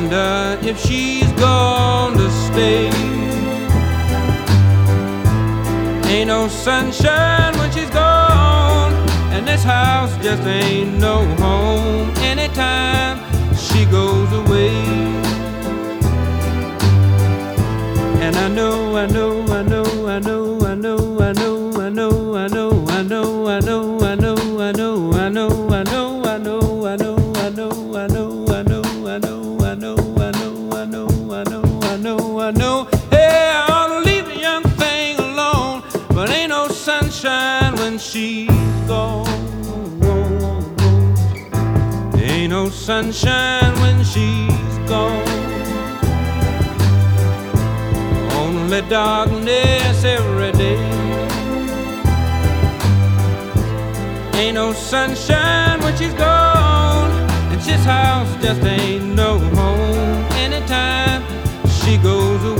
wonder if she's going to stay. Ain't no sunshine when she's gone, and this house just ain't no home anytime she goes away. And I know, I know, I know, I know, I know, I know, I know, I know. she's gone. Ain't no sunshine when she's gone. Only darkness every day. Ain't no sunshine when she's gone. And this house just ain't no home anytime she goes away.